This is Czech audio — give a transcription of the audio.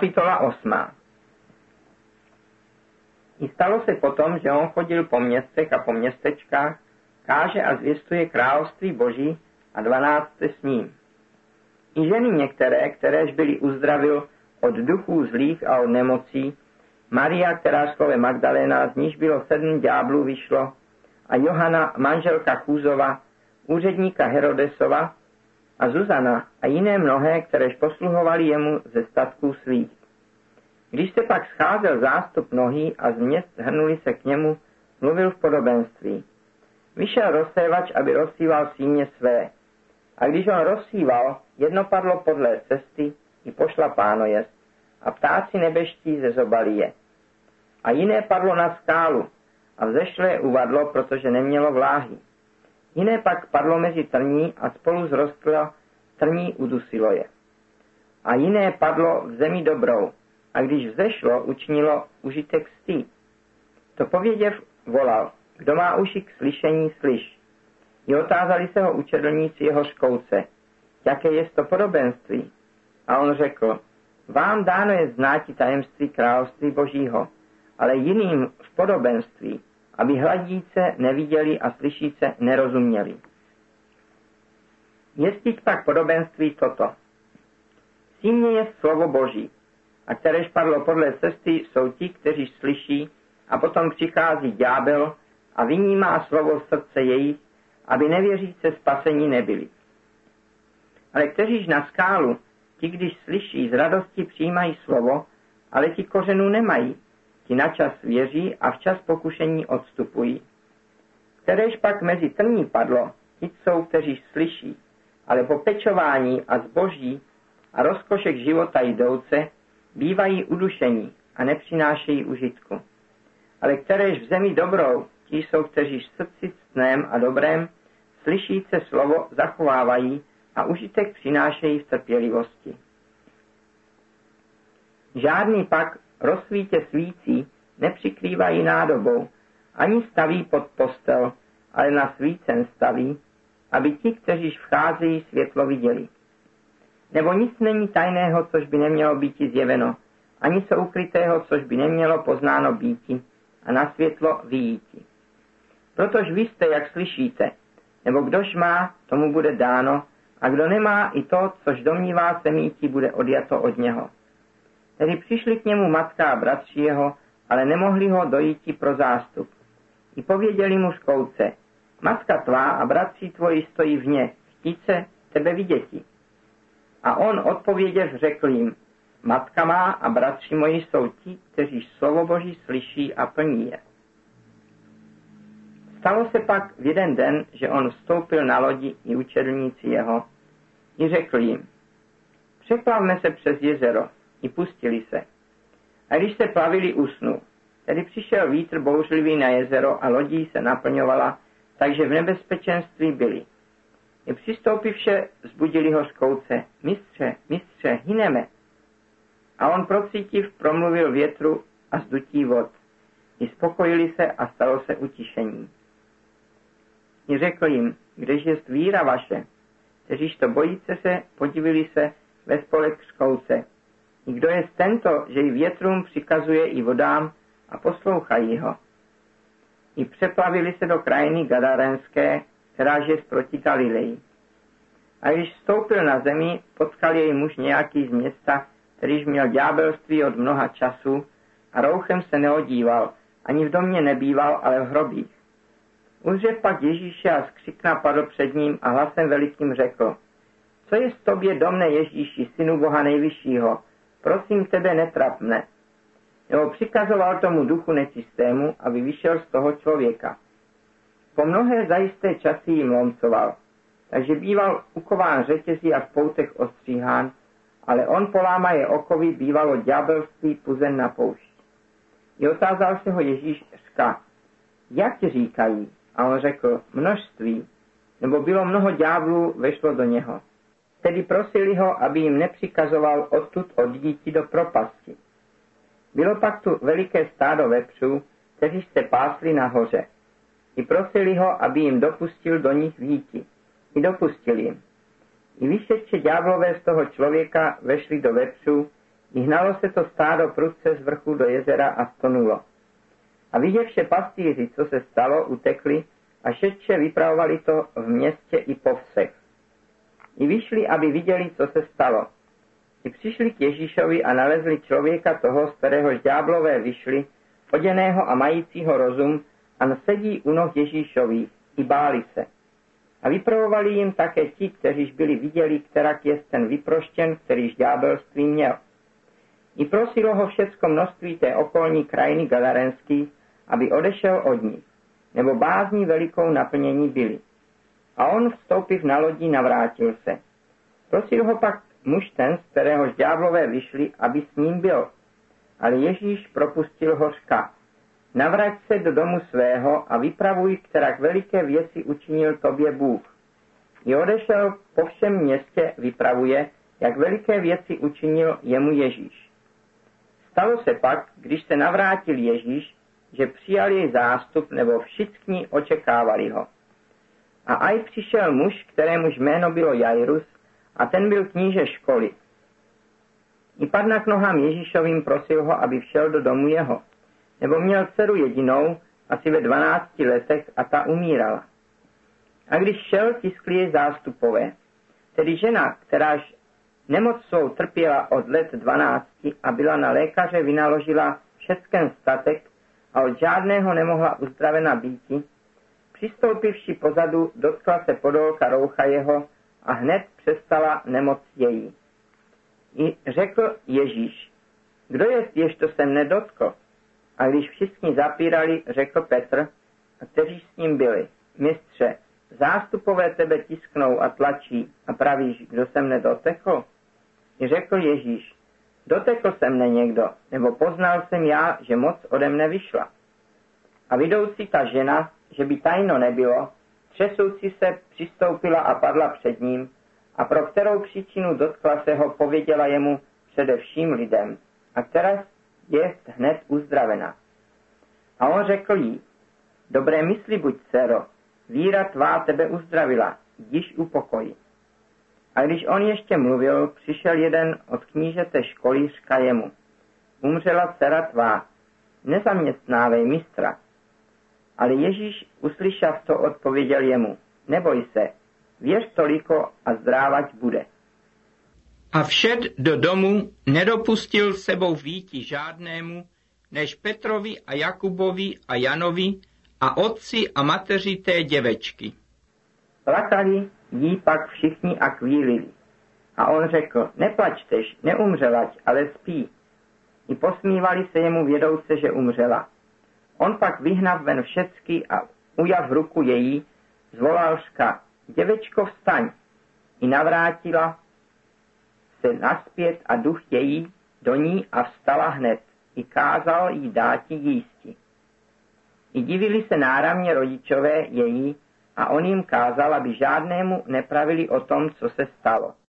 Kapitola 8. I stalo se potom, že on chodil po městech a po městečkách, káže a zvěstuje království Boží a dvanácté s ním. I ženy některé, kteréž byly uzdravil od duchů zlých a od nemocí, Maria, která slove Magdalena, z níž bylo sedm ďáblů vyšlo, a Johana, manželka Chůzova, úředníka Herodesova, a Zuzana a jiné mnohé, kteréž posluhovali jemu ze statků svých. Když se pak scházel zástup mnohý a z měst hrnuli se k němu, mluvil v podobenství. Vyšel rozsévač, aby rozsíval símě své. A když on rozsíval, jedno padlo podle cesty i pošla páno jest, a ptáci nebeští ze zobali je. A jiné padlo na skálu a vzešlé uvadlo, protože nemělo vláhy. Jiné pak padlo mezi trní a spolu zrostlo trní udusilo je. A jiné padlo v zemi dobrou, a když vzešlo, učinilo užitek stý. To pověděv volal, kdo má uši k slyšení, slyš. I otázali se ho učedlníci jeho škouce, jaké je to podobenství. A on řekl, vám dáno je znáti tajemství království božího, ale jiným v podobenství, aby hladíce neviděli a slyšíce nerozuměli. Jestiť pak podobenství toto. Símě je slovo Boží, a kteréž padlo podle cesty, jsou ti, kteří slyší, a potom přichází ďábel a vynímá slovo srdce jejich, aby nevěříce spasení nebyli. Ale kteříž na skálu, ti, když slyší, z radosti přijímají slovo, ale ti kořenů nemají, ti načas věří a včas pokušení odstupují. Kteréž pak mezi trní padlo, ti jsou, kteří slyší, ale po pečování a zboží a rozkošek života jdouce bývají udušení a nepřinášejí užitku. Ale kteréž v zemi dobrou, ti jsou, kteří srdci ctném a dobrém, slyšíce slovo zachovávají a užitek přinášejí v trpělivosti. Žádný pak rozsvítě svící nepřikrývají nádobou, ani staví pod postel, ale na svícen staví, aby ti, kteří vcházejí, světlo viděli. Nebo nic není tajného, což by nemělo být zjeveno, ani co ukrytého, což by nemělo poznáno býti a na světlo vyjíti. Protož vy jste, jak slyšíte, nebo kdož má, tomu bude dáno, a kdo nemá, i to, což domnívá se míti, bude odjato od něho. Tedy přišli k němu matka a bratři jeho, ale nemohli ho dojíti pro zástup. I pověděli mu škouce, matka tvá a bratři tvoji stojí vně, chtíce tebe viděti. A on odpověděv řekl jim, matka má a bratři moji jsou ti, kteří slovo Boží slyší a plní je. Stalo se pak v jeden den, že on vstoupil na lodi i učedlníci jeho i řekl jim, přeplavme se přes jezero i pustili se. A když se plavili, usnul. Tedy přišel vítr bouřlivý na jezero a lodí se naplňovala, takže v nebezpečenství byli. I přistoupivše zbudili ho škouce. Mistře, mistře, hyneme. A on procítiv promluvil větru a zdutí vod. I spokojili se a stalo se utišení. I řekl jim, kdež je víra vaše, kteříž to bojíce se, podivili se ve spolek škouce. Kdo je tento, že i větrům přikazuje i vodám a poslouchají ho. I přeplavili se do krajiny Gadarenské, kteráž je zproti Galileji. A když vstoupil na zemi, potkal jej muž nějaký z města, kterýž měl ďábelství od mnoha časů a rouchem se neodíval, ani v domě nebýval, ale v hrobích. Uzřev pak Ježíše a skřik napadl před ním a hlasem velikým řekl, co je s tobě domne Ježíši, synu Boha nejvyššího, prosím tebe netrap mne. Nebo přikazoval tomu duchu nečistému, aby vyšel z toho člověka. Po mnohé zajisté časy jim lomcoval, takže býval ukován řetězí a v poutech ostříhán, ale on polámaje okovy bývalo ďábelství puzen na poušť. I otázal se ho Ježíš řka, jak ti říkají? A on řekl, množství, nebo bylo mnoho ďáblů, vešlo do něho. Tedy prosili ho, aby jim nepřikazoval odtud odjíti do propasti. Bylo pak tu veliké stádo vepřů, kteří se pásli nahoře. I prosili ho, aby jim dopustil do nich výti. I dopustil jim. I vyšetče ďáblové z toho člověka vešli do vepřů, Vyhnalo se to stádo prudce z vrchu do jezera a stonulo. A viděvše pastýři, co se stalo, utekli a šetče vypravovali to v městě i po všech. I vyšli, aby viděli, co se stalo. I přišli k Ježíšovi a nalezli člověka toho, z kterého ďáblové vyšli, oděného a majícího rozum, a sedí u noh Ježíšových, i báli se. A vypravovali jim také ti, kteříž byli viděli, kterak je ten vyproštěn, kterýž ďábelství měl. I prosilo ho všecko množství té okolní krajiny Gadarenský, aby odešel od nich, nebo bázní velikou naplnění byli. A on vstoupiv na lodí navrátil se. Prosil ho pak muž ten, z kterého ďáblové vyšli, aby s ním byl. Ale Ježíš propustil hořka. Navrať se do domu svého a vypravuj, kterak veliké věci učinil tobě Bůh. I odešel po všem městě vypravuje, jak veliké věci učinil jemu Ježíš. Stalo se pak, když se navrátil Ježíš, že přijal jej zástup, nebo všichni očekávali ho. A aj přišel muž, kterémuž jméno bylo Jairus, a ten byl kníže školy. I padna k nohám Ježíšovým prosil ho, aby všel do domu jeho, nebo měl dceru jedinou, asi ve dvanácti letech, a ta umírala. A když šel, tiskli jej zástupové, tedy žena, kteráž nemoc svou trpěla od let dvanácti a byla na lékaře vynaložila všechen statek a od žádného nemohla uzdravena býti, přistoupivši pozadu, dotkla se podolka roucha jeho a hned přestala nemoc její. I řekl Ježíš, kdo je jež to se nedotkl? A když všichni zapírali, řekl Petr, a kteří s ním byli, mistře, zástupové tebe tisknou a tlačí a pravíš, kdo se mne dotekl? I řekl Ježíš, dotekl se mne někdo, nebo poznal jsem já, že moc ode mne vyšla. A vidoucí ta žena, že by tajno nebylo, třesoucí se přistoupila a padla před ním, a pro kterou příčinu dotkla se ho, pověděla jemu především lidem, a která je hned uzdravena. A on řekl jí, dobré mysli buď, dcero, víra tvá tebe uzdravila, jdiš upokoji. A když on ještě mluvil, přišel jeden od knížete školy, říká jemu, umřela dcera tvá, nezaměstnávej mistra. Ale Ježíš uslyšav to odpověděl jemu, neboj se, věř toliko a zdrávať bude. A všed do domu nedopustil sebou výti žádnému, než Petrovi a Jakubovi a Janovi a otci a mateři té děvečky. Plakali jí pak všichni a kvílili. A on řekl, neplačtež, neumřelať, ale spí. I posmívali se jemu vědouce, že umřela. On pak vyhnav ven všecky a ujav ruku její, zvolal ška, děvečko vstaň. I navrátila se naspět a duch její do ní a vstala hned. I kázal jí dáti jísti. I divili se náramně rodičové její, a on jim kázal, aby žádnému nepravili o tom, co se stalo.